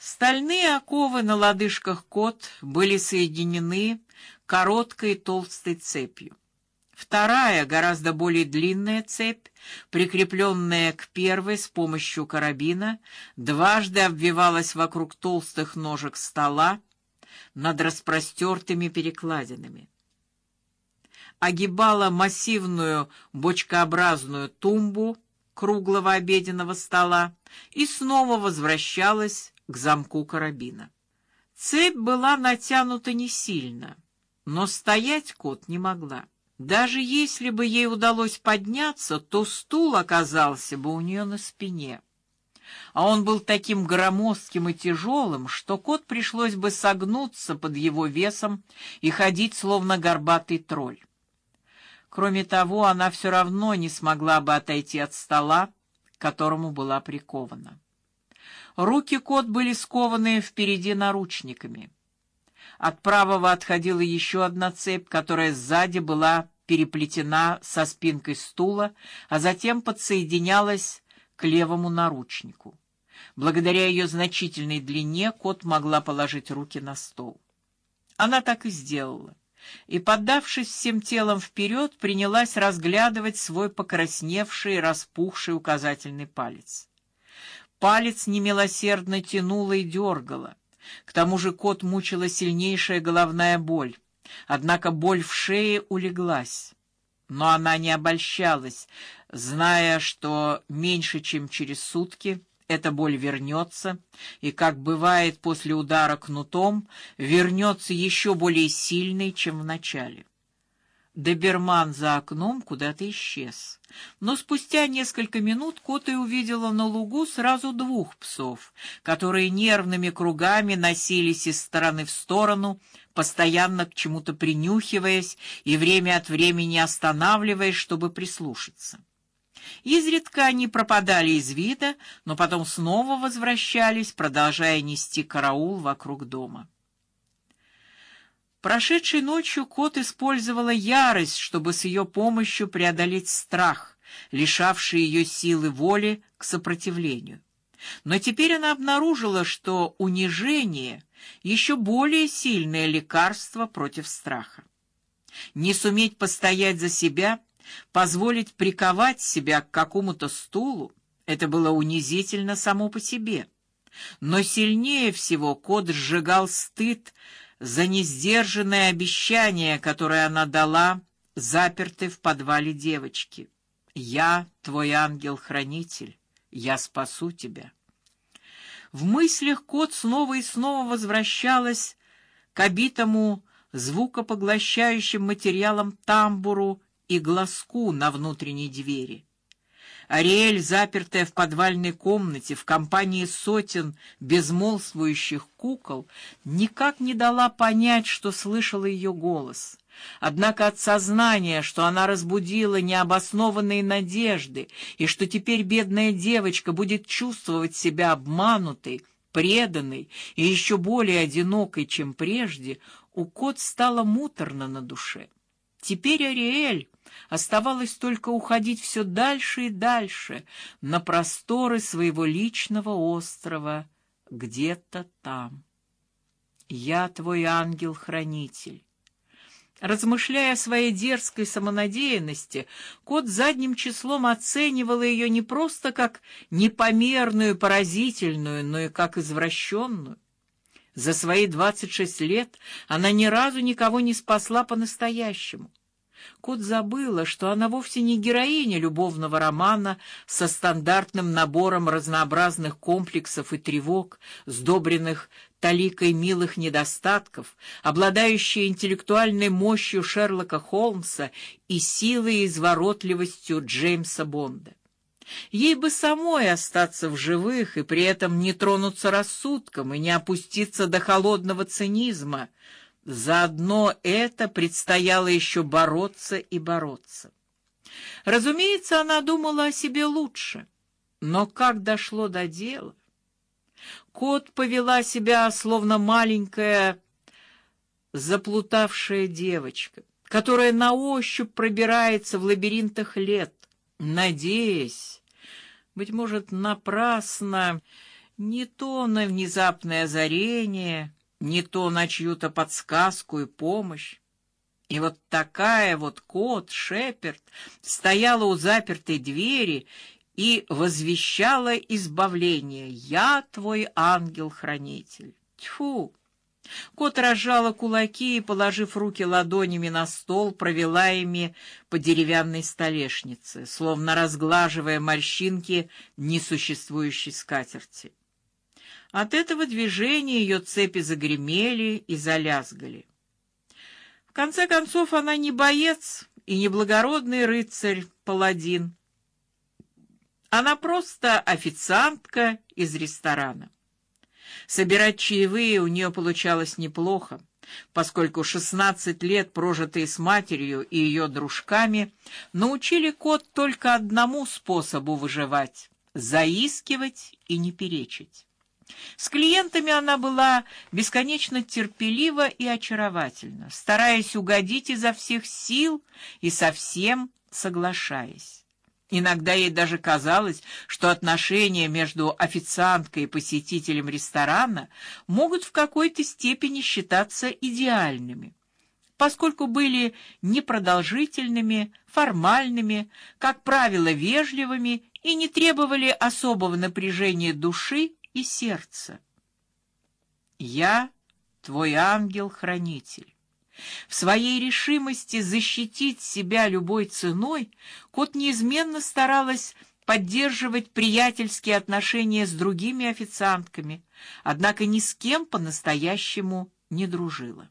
Стальные оковы на лодыжках кот были соединены короткой толстой цепью. Вторая, гораздо более длинная цепь, прикрепленная к первой с помощью карабина, дважды обвивалась вокруг толстых ножек стола над распростертыми перекладинами. Огибала массивную бочкообразную тумбу круглого обеденного стола и снова возвращалась к замку карабина. Цепь была натянута не сильно, но стоять кот не могла. Даже если бы ей удалось подняться, то стул оказался бы у нее на спине. А он был таким громоздким и тяжелым, что кот пришлось бы согнуться под его весом и ходить словно горбатый тролль. Кроме того, она все равно не смогла бы отойти от стола, к которому была прикована. Руки кот были скованы впереди наручниками. От правого отходила еще одна цепь, которая сзади была переплетена со спинкой стула, а затем подсоединялась к левому наручнику. Благодаря ее значительной длине кот могла положить руки на стол. Она так и сделала. И, поддавшись всем телом вперед, принялась разглядывать свой покрасневший распухший указательный палец. Палец немилосердно тянуло и дергало. К тому же кот мучила сильнейшая головная боль. Однако боль в шее улеглась. Но она не обольщалась, зная, что меньше чем через сутки эта боль вернется, и, как бывает после удара кнутом, вернется еще более сильной, чем в начале. Доберман за окном куда-то исчез. Но спустя несколько минут Кота увидела на лугу сразу двух псов, которые нервными кругами носились из стороны в сторону, постоянно к чему-то принюхиваясь и время от времени останавливаясь, чтобы прислушаться. Изредка они пропадали из вида, но потом снова возвращались, продолжая нести караул вокруг дома. Прошедшей ночью кот использовала ярость, чтобы с ее помощью преодолеть страх, лишавший ее силы воли к сопротивлению. Но теперь она обнаружила, что унижение еще более сильное лекарство против страха. Не суметь постоять за себя, позволить приковать себя к какому-то стулу это было унизительно само по себе. Но сильнее всего кот сжигал стыд за несдержанное обещание, которое она дала, запертой в подвале девочки. Я твой ангел-хранитель, я спасу тебя. В мыслях кот снова и снова возвращалась к обитому звукопоглощающим материалом тамбуру и глазку на внутренней двери. Ариэль, запертая в подвальной комнате в компании сотен безмолвствующих кукол, никак не дала понять, что слышала ее голос. Однако от сознания, что она разбудила необоснованные надежды и что теперь бедная девочка будет чувствовать себя обманутой, преданной и еще более одинокой, чем прежде, у кот стало муторно на душе. Теперь Ариэль Оставалось только уходить все дальше и дальше на просторы своего личного острова, где-то там. Я твой ангел-хранитель. Размышляя о своей дерзкой самонадеянности, кот задним числом оценивал ее не просто как непомерную, поразительную, но и как извращенную. За свои двадцать шесть лет она ни разу никого не спасла по-настоящему. Кот забыла, что она вовсе не героиня любовного романа со стандартным набором разнообразных комплексов и тревог, сдобренных таликой милых недостатков, обладающая интеллектуальной мощью Шерлока Холмса и силой и изворотливостью Джеймса Бонда. Ей бы самой остаться в живых и при этом не тронуться рассудком и не опуститься до холодного цинизма, Заодно это предстояло еще бороться и бороться. Разумеется, она думала о себе лучше, но как дошло до дела? Кот повела себя словно маленькая заплутавшая девочка, которая на ощупь пробирается в лабиринтах лет, надеясь, быть может, напрасно Не то на внезапное озарение, не то на чью-то подсказку и помощь. И вот такая вот кот Шеперд стояла у запертой двери и возвещала избавление: "Я твой ангел-хранитель". Тьфу. Кот разжала кулаки и, положив руки ладонями на стол, провела ими по деревянной столешнице, словно разглаживая морщинки несуществующей скатерти. От этого движения ее цепи загремели и залязгали. В конце концов, она не боец и не благородный рыцарь-паладин. Она просто официантка из ресторана. Собирать чаевые у нее получалось неплохо, поскольку 16 лет, прожитые с матерью и ее дружками, научили кот только одному способу выживать: заискивать и не перечить. С клиентами она была бесконечно терпелива и очаровательна, стараясь угодить изо всех сил и совсем соглашаясь. Иногда ей даже казалось, что отношения между официанткой и посетителем ресторана могут в какой-то степени считаться идеальными, поскольку были непродолжительными, формальными, как правило, вежливыми и не требовали особого напряжения души и сердца. Я твой ангел-хранитель. В своей решимости защитить себя любой ценой кот неизменно старалась поддерживать приятельские отношения с другими официантками, однако ни с кем по-настоящему не дружила.